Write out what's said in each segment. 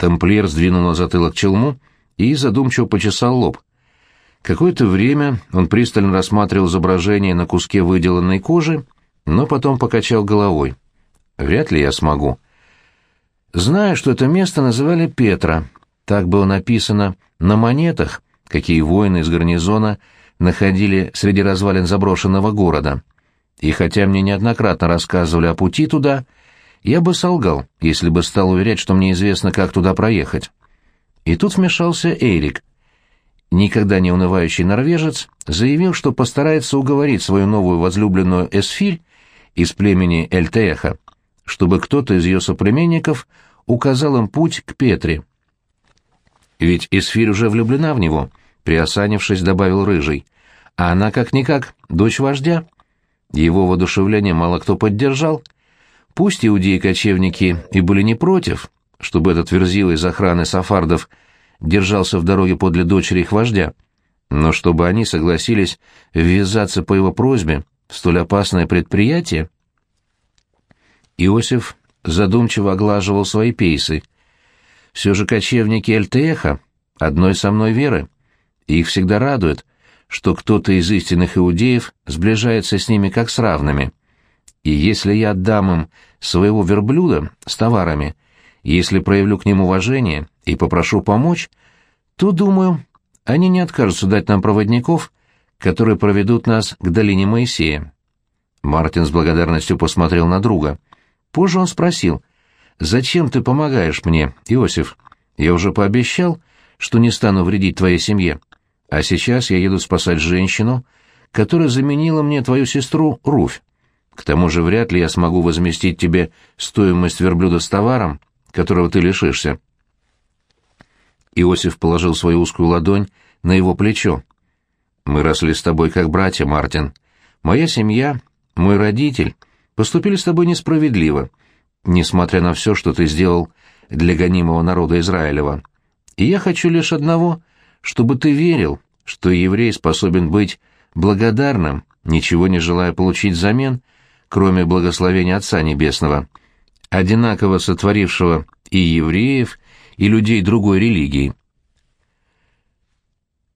Тамплиер сдвинул на затылок челму и задумчиво почесал лоб. Какое-то время он пристально рассматривал изображение на куске выделанной кожи, но потом покачал головой. «Вряд ли я смогу». Знаю, что это место называли Петра. Так было написано на монетах, какие воины из гарнизона находили среди развалин заброшенного города. И хотя мне неоднократно рассказывали о пути туда, я бы солгал, если бы стал уверять, что мне известно, как туда проехать. И тут вмешался Эрик. Никогда не унывающий норвежец заявил, что постарается уговорить свою новую возлюбленную Эсфирь из племени Эльтеха, чтобы кто-то из ее соплеменников указал им путь к Петре. Ведь Эсфирь уже влюблена в него, приосанившись, добавил Рыжий, а она как-никак дочь вождя. Его воодушевление мало кто поддержал. Пусть иудеи-кочевники и были не против, чтобы этот верзил из охраны сафардов держался в дороге подле дочери их вождя, но чтобы они согласились ввязаться по его просьбе в столь опасное предприятие. Иосиф задумчиво оглаживал свои пейсы. Все же кочевники Эльтеха одной со мной веры, и их всегда радует, что кто-то из истинных иудеев сближается с ними как с равными. И если я отдам им своего верблюда с товарами, если проявлю к ним уважение и попрошу помочь, то, думаю, они не откажутся дать нам проводников, которые проведут нас к долине Моисея. Мартин с благодарностью посмотрел на друга. Позже он спросил, «Зачем ты помогаешь мне, Иосиф? Я уже пообещал, что не стану вредить твоей семье. А сейчас я еду спасать женщину, которая заменила мне твою сестру Руфь. К тому же вряд ли я смогу возместить тебе стоимость верблюда с товаром, которого ты лишишься. Иосиф положил свою узкую ладонь на его плечо. «Мы росли с тобой как братья, Мартин. Моя семья, мой родитель поступили с тобой несправедливо, несмотря на все, что ты сделал для гонимого народа Израилева. И я хочу лишь одного чтобы ты верил, что еврей способен быть благодарным, ничего не желая получить взамен, кроме благословения Отца Небесного, одинаково сотворившего и евреев, и людей другой религии.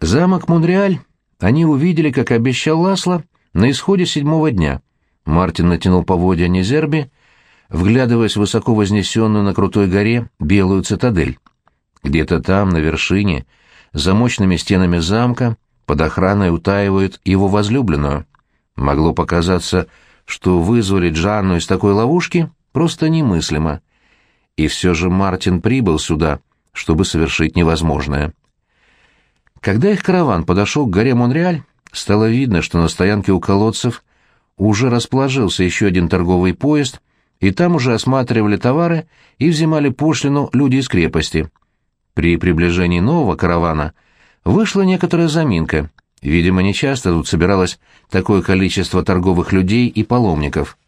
Замок Монреаль они увидели, как обещал Ласло, на исходе седьмого дня. Мартин натянул поводья Незерби, вглядываясь в высоко вознесенную на крутой горе белую цитадель. Где-то там, на вершине, за мощными стенами замка под охраной утаивают его возлюбленную. Могло показаться, что вызволить Жанну из такой ловушки просто немыслимо. И все же Мартин прибыл сюда, чтобы совершить невозможное. Когда их караван подошел к горе Монреаль, стало видно, что на стоянке у колодцев уже расположился еще один торговый поезд, и там уже осматривали товары и взимали пошлину люди из крепости — при приближении нового каравана вышла некоторая заминка. Видимо, нечасто тут собиралось такое количество торговых людей и паломников.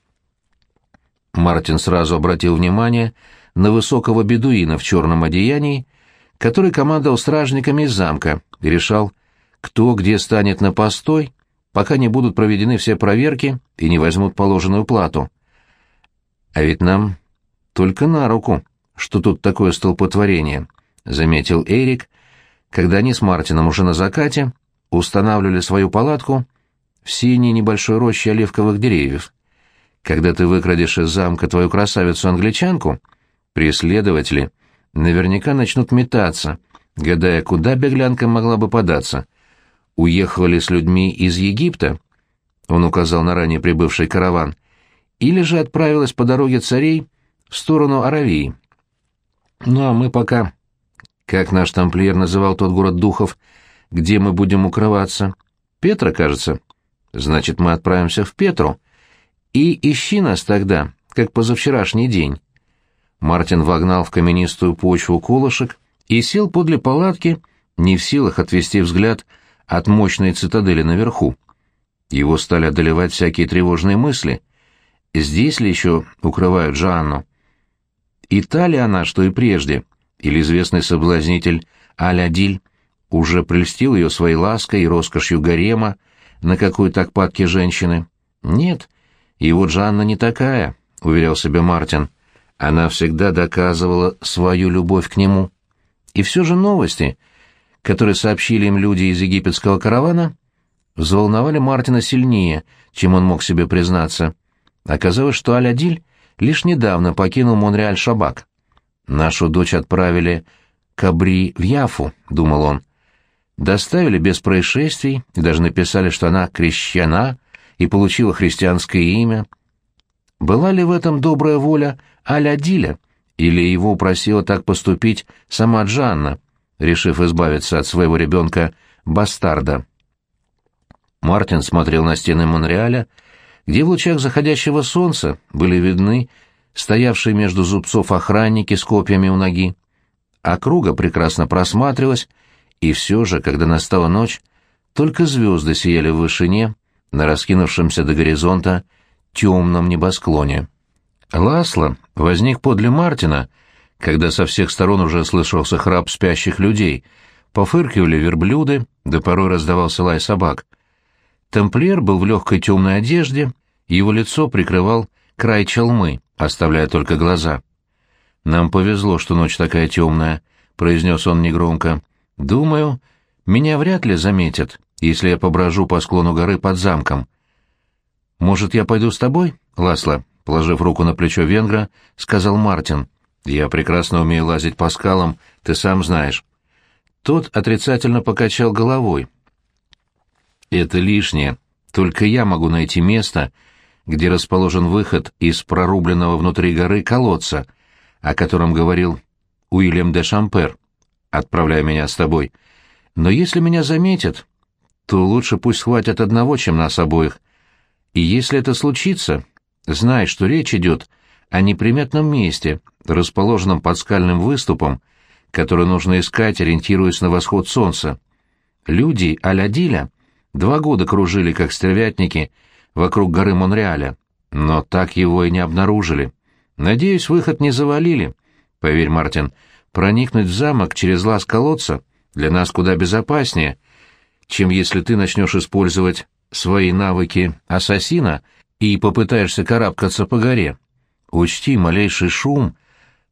Мартин сразу обратил внимание на высокого бедуина в черном одеянии, который командовал стражниками из замка и решал, кто где станет на постой, пока не будут проведены все проверки и не возьмут положенную плату. А ведь нам только на руку, что тут такое столпотворение. — заметил Эрик, когда они с Мартином уже на закате устанавливали свою палатку в синей небольшой роще оливковых деревьев. Когда ты выкрадешь из замка твою красавицу-англичанку, преследователи наверняка начнут метаться, гадая, куда беглянка могла бы податься. Уехали с людьми из Египта, он указал на ранее прибывший караван, или же отправилась по дороге царей в сторону Аравии. Ну а мы пока как наш тамплиер называл тот город духов, где мы будем укрываться? Петра, кажется. Значит, мы отправимся в Петру. И ищи нас тогда, как позавчерашний день. Мартин вогнал в каменистую почву колышек и сел подле палатки, не в силах отвести взгляд от мощной цитадели наверху. Его стали одолевать всякие тревожные мысли. Здесь ли еще укрывают Жанну? И та ли она, что и прежде — или известный соблазнитель Алядиль уже прельстил ее своей лаской и роскошью гарема на какой так падке женщины? Нет, его Джанна не такая, уверял себе Мартин. Она всегда доказывала свою любовь к нему. И все же новости, которые сообщили им люди из египетского каравана, взволновали Мартина сильнее, чем он мог себе признаться. Оказалось, что Аль-Адиль лишь недавно покинул Монреаль-Шабак. «Нашу дочь отправили к Абри в Яфу», — думал он. Доставили без происшествий и даже написали, что она крещена и получила христианское имя. Была ли в этом добрая воля Аль-Адиля, или его упросила так поступить сама Джанна, решив избавиться от своего ребенка-бастарда? Мартин смотрел на стены Монреаля, где в лучах заходящего солнца были видны стоявшие между зубцов охранники с копьями у ноги. Округа прекрасно просматривалась, и все же, когда настала ночь, только звезды сияли в вышине, на раскинувшемся до горизонта темном небосклоне. Ласло возник подле Мартина, когда со всех сторон уже слышался храп спящих людей, пофыркивали верблюды, да порой раздавался лай собак. Тамплиер был в легкой темной одежде, его лицо прикрывал край челмы, оставляя только глаза. «Нам повезло, что ночь такая темная», — произнес он негромко. «Думаю, меня вряд ли заметят, если я поброжу по склону горы под замком. Может, я пойду с тобой, Ласло?» Положив руку на плечо венгра, сказал Мартин. «Я прекрасно умею лазить по скалам, ты сам знаешь». Тот отрицательно покачал головой. «Это лишнее. Только я могу найти место, где расположен выход из прорубленного внутри горы колодца, о котором говорил Уильям де Шампер, отправляя меня с тобой. Но если меня заметят, то лучше пусть хватит одного, чем нас обоих. И если это случится, знай, что речь идет о неприметном месте, расположенном под скальным выступом, который нужно искать, ориентируясь на восход солнца. Люди Алядиля два года кружили, как стервятники, вокруг горы Монреаля, но так его и не обнаружили. Надеюсь, выход не завалили. Поверь, Мартин, проникнуть в замок через лаз колодца для нас куда безопаснее, чем если ты начнешь использовать свои навыки ассасина и попытаешься карабкаться по горе. Учти малейший шум,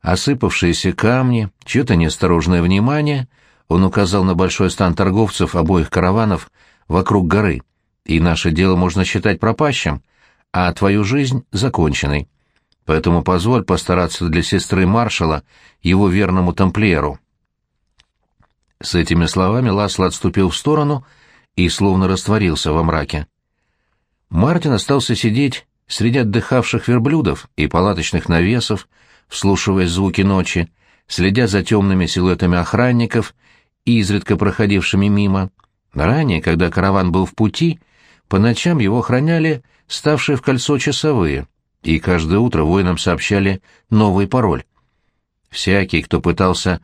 осыпавшиеся камни, чье-то неосторожное внимание, он указал на большой стан торговцев обоих караванов вокруг горы, и наше дело можно считать пропащим, а твою жизнь — законченной. Поэтому позволь постараться для сестры маршала, его верному тамплиеру. С этими словами Ласло отступил в сторону и словно растворился во мраке. Мартин остался сидеть среди отдыхавших верблюдов и палаточных навесов, вслушиваясь звуки ночи, следя за темными силуэтами охранников, изредка проходившими мимо. Ранее, когда караван был в пути, по ночам его охраняли ставшие в кольцо часовые, и каждое утро воинам сообщали новый пароль. Всякий, кто пытался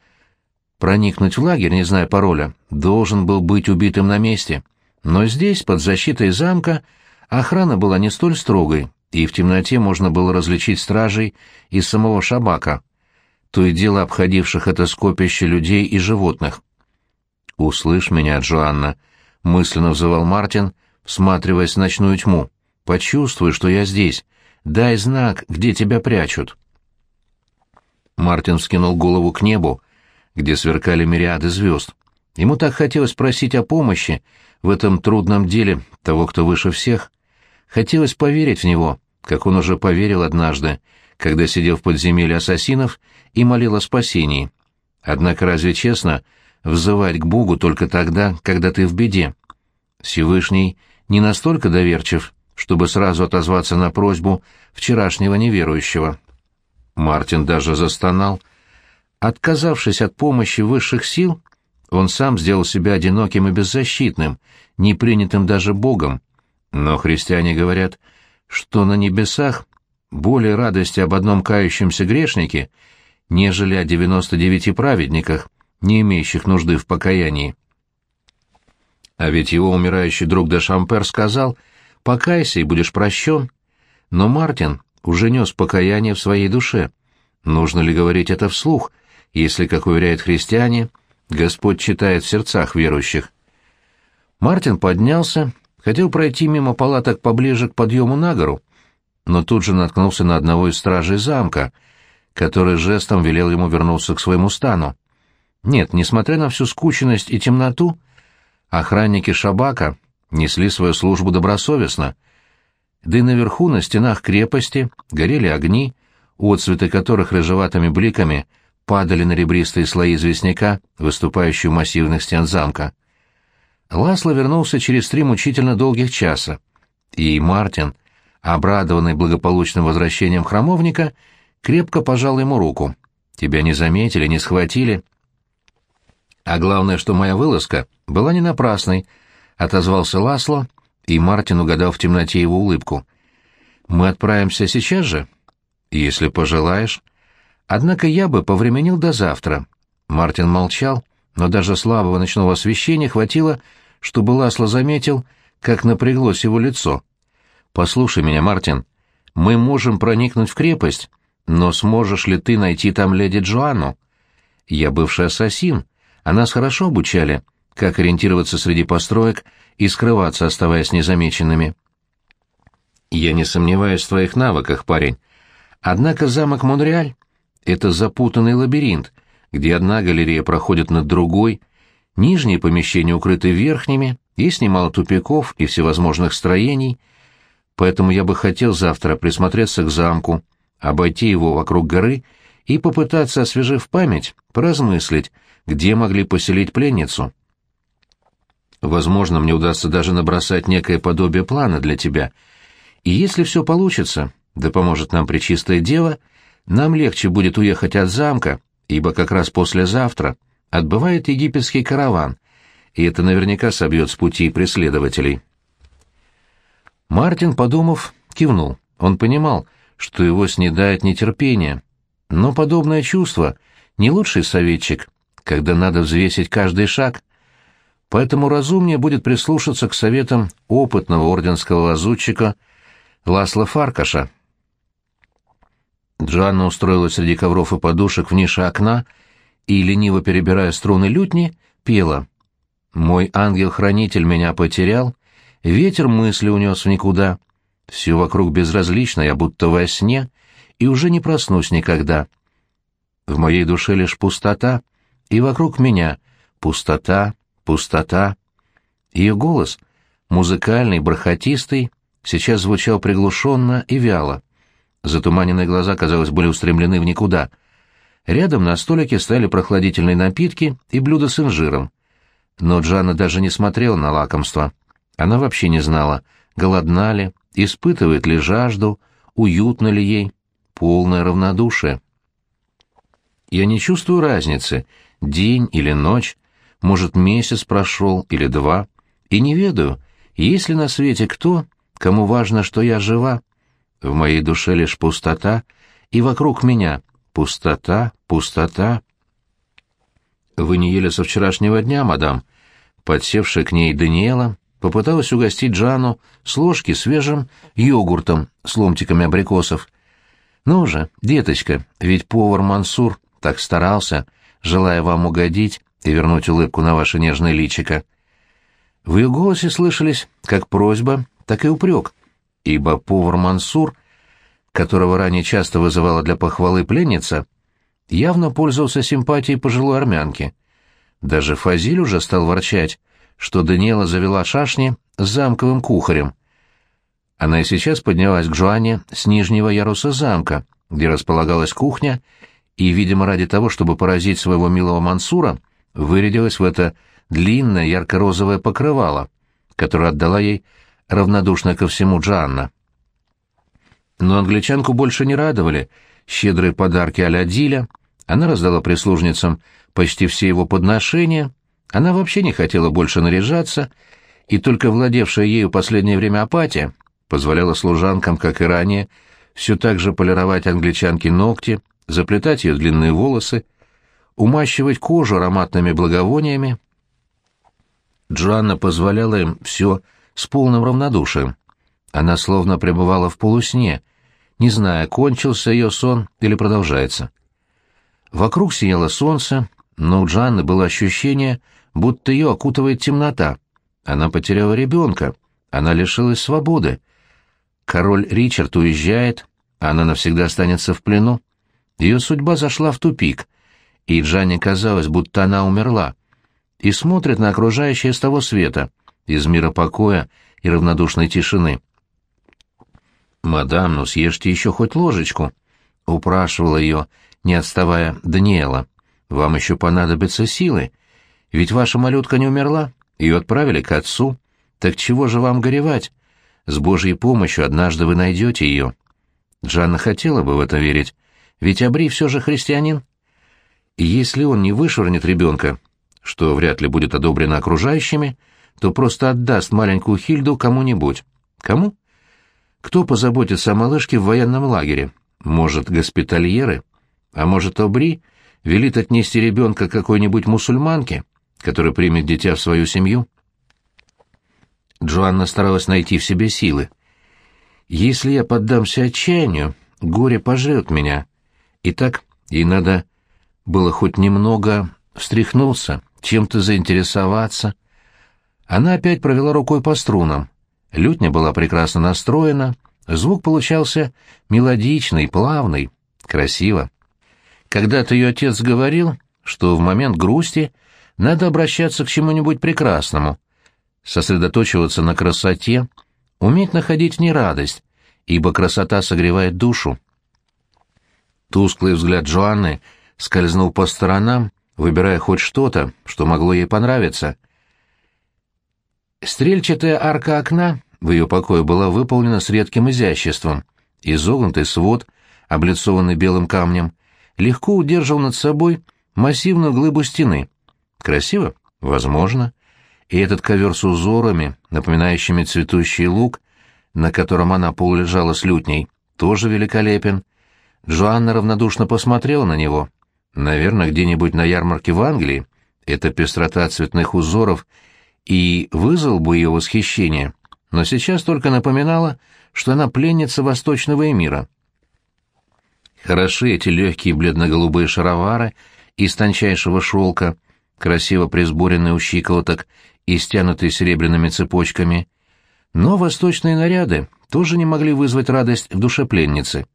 проникнуть в лагерь, не зная пароля, должен был быть убитым на месте. Но здесь, под защитой замка, Охрана была не столь строгой, и в темноте можно было различить стражей из самого Шабака, то и дело обходивших это скопище людей и животных. «Услышь меня, Джоанна», — мысленно взывал Мартин, всматриваясь в ночную тьму. «Почувствуй, что я здесь. Дай знак, где тебя прячут». Мартин вскинул голову к небу, где сверкали мириады звезд. Ему так хотелось просить о помощи в этом трудном деле того, кто выше всех. Хотелось поверить в него, как он уже поверил однажды, когда сидел в подземелье ассасинов и молил о спасении. Однако разве честно взывать к Богу только тогда, когда ты в беде? Всевышний не настолько доверчив, чтобы сразу отозваться на просьбу вчерашнего неверующего. Мартин даже застонал. Отказавшись от помощи высших сил, он сам сделал себя одиноким и беззащитным, не принятым даже Богом. Но христиане говорят, что на небесах более радости об одном кающемся грешнике, нежели о девяносто девяти праведниках, не имеющих нужды в покаянии. А ведь его умирающий друг де Шампер сказал «покайся и будешь прощен». Но Мартин уже нес покаяние в своей душе. Нужно ли говорить это вслух, если, как уверяют христиане, Господь читает в сердцах верующих? Мартин поднялся Хотел пройти мимо палаток поближе к подъему на гору, но тут же наткнулся на одного из стражей замка, который жестом велел ему вернуться к своему стану. Нет, несмотря на всю скученность и темноту, охранники Шабака несли свою службу добросовестно. Да и наверху, на стенах крепости, горели огни, отцветы которых рыжеватыми бликами падали на ребристые слои известняка, выступающие у массивных стен замка. Ласло вернулся через три мучительно долгих часа, и Мартин, обрадованный благополучным возвращением храмовника, крепко пожал ему руку. «Тебя не заметили, не схватили». «А главное, что моя вылазка была не напрасной», — отозвался Ласло, и Мартин угадал в темноте его улыбку. «Мы отправимся сейчас же?» «Если пожелаешь». «Однако я бы повременил до завтра». Мартин молчал, но даже слабого ночного освещения хватило, чтобы Ласло заметил, как напряглось его лицо. «Послушай меня, Мартин, мы можем проникнуть в крепость, но сможешь ли ты найти там леди Джоанну? Я бывший ассасин, а нас хорошо обучали, как ориентироваться среди построек и скрываться, оставаясь незамеченными». «Я не сомневаюсь в твоих навыках, парень. Однако замок Монреаль — это запутанный лабиринт, где одна галерея проходит над другой, нижние помещения укрыты верхними, есть немало тупиков и всевозможных строений, поэтому я бы хотел завтра присмотреться к замку, обойти его вокруг горы и попытаться, освежив память, поразмыслить, где могли поселить пленницу. Возможно, мне удастся даже набросать некое подобие плана для тебя. И если все получится, да поможет нам Пречистое Дева, нам легче будет уехать от замка, ибо как раз послезавтра отбывает египетский караван, и это наверняка собьет с пути преследователей. Мартин, подумав, кивнул. Он понимал, что его снедает нетерпение. Но подобное чувство — не лучший советчик, когда надо взвесить каждый шаг. Поэтому разумнее будет прислушаться к советам опытного орденского лазутчика Ласла Фаркаша. Джоанна устроилась среди ковров и подушек в нише окна и, лениво перебирая струны лютни, пела — мой ангел-хранитель меня потерял, ветер мысли унес в никуда. Все вокруг безразлично, я будто во сне, и уже не проснусь никогда. В моей душе лишь пустота, и вокруг меня пустота, пустота. Ее голос, музыкальный, бархатистый, сейчас звучал приглушенно и вяло. Затуманенные глаза, казалось, были устремлены в никуда. Рядом на столике стояли прохладительные напитки и блюда с инжиром. Но Джанна даже не смотрела на лакомство. Она вообще не знала, голодна ли, испытывает ли жажду, уютно ли ей, полное равнодушие. Я не чувствую разницы, день или ночь, может, месяц прошел или два, и не ведаю, есть ли на свете кто, кому важно, что я жива. В моей душе лишь пустота, и вокруг меня пустота, пустота. «Вы не ели со вчерашнего дня, мадам?» Подсевшая к ней Даниэла попыталась угостить Джану с ложки свежим йогуртом с ломтиками абрикосов. «Ну же, деточка, ведь повар Мансур так старался, желая вам угодить и вернуть улыбку на ваше нежное личико». В ее голосе слышались как просьба, так и упрек, ибо повар Мансур, которого ранее часто вызывала для похвалы пленница, явно пользовался симпатией пожилой армянки. Даже Фазиль уже стал ворчать, что Даниэла завела шашни с замковым кухарем. Она и сейчас поднялась к Жуане с нижнего яруса замка, где располагалась кухня, и, видимо, ради того, чтобы поразить своего милого Мансура, вырядилась в это длинное ярко-розовое покрывало, которое отдала ей равнодушно ко всему Джанна. Но англичанку больше не радовали щедрые подарки а-ля Диля, она раздала прислужницам почти все его подношения, она вообще не хотела больше наряжаться, и только владевшая ею последнее время апатия позволяла служанкам, как и ранее, все так же полировать англичанке ногти, заплетать ее длинные волосы, умащивать кожу ароматными благовониями. Джоанна позволяла им все с полным равнодушием. Она словно пребывала в полусне, не зная, кончился ее сон или продолжается. Вокруг сияло солнце, но у Джанны было ощущение, будто ее окутывает темнота. Она потеряла ребенка, она лишилась свободы. Король Ричард уезжает, она навсегда останется в плену. Ее судьба зашла в тупик, и Джанне казалось, будто она умерла, и смотрит на окружающее с того света, из мира покоя и равнодушной тишины. «Мадам, ну съешьте еще хоть ложечку», — упрашивала ее, не отставая Даниэла. «Вам еще понадобятся силы. Ведь ваша малютка не умерла, ее отправили к отцу. Так чего же вам горевать? С Божьей помощью однажды вы найдете ее». Джанна хотела бы в это верить, ведь Абри все же христианин. И если он не вышвырнет ребенка, что вряд ли будет одобрено окружающими, то просто отдаст маленькую Хильду кому-нибудь. Кому? Кто позаботится о малышке в военном лагере? Может, госпитальеры? А может, Обри велит отнести ребенка какой-нибудь мусульманке, которая примет дитя в свою семью? Джоанна старалась найти в себе силы. «Если я поддамся отчаянию, горе пожрет меня. Итак, ей надо было хоть немного встряхнуться, чем-то заинтересоваться. Она опять провела рукой по струнам. Лютня была прекрасно настроена, звук получался мелодичный, плавный, красиво. Когда-то ее отец говорил, что в момент грусти надо обращаться к чему-нибудь прекрасному, сосредоточиваться на красоте, уметь находить в ней радость, ибо красота согревает душу. Тусклый взгляд Джоанны скользнул по сторонам, выбирая хоть что-то, что могло ей понравиться. Стрельчатая арка окна в ее покое была выполнена с редким изяществом. Изогнутый свод, облицованный белым камнем, легко удерживал над собой массивную глыбу стены. Красиво? Возможно. И этот ковер с узорами, напоминающими цветущий лук, на котором она полулежала с лютней, тоже великолепен. Джоанна равнодушно посмотрела на него. Наверное, где-нибудь на ярмарке в Англии эта пестрота цветных узоров и вызвал бы ее восхищение, но сейчас только напоминала, что она пленница восточного эмира. Хороши эти легкие бледно-голубые шаровары из тончайшего шелка, красиво присборенные у щиколоток и стянутые серебряными цепочками. Но восточные наряды тоже не могли вызвать радость в душе пленницы.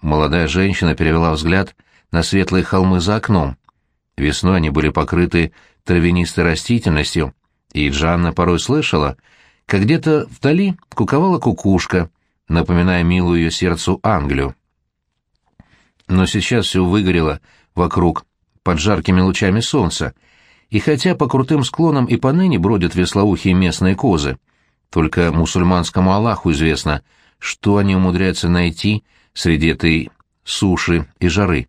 Молодая женщина перевела взгляд на светлые холмы за окном. Весной они были покрыты травянистой растительностью, и Джанна порой слышала, как где-то вдали куковала кукушка, напоминая милую ее сердцу Англию. Но сейчас все выгорело вокруг под жаркими лучами солнца, и хотя по крутым склонам и поныне бродят веслоухие местные козы, только мусульманскому Аллаху известно, что они умудряются найти среди этой суши и жары.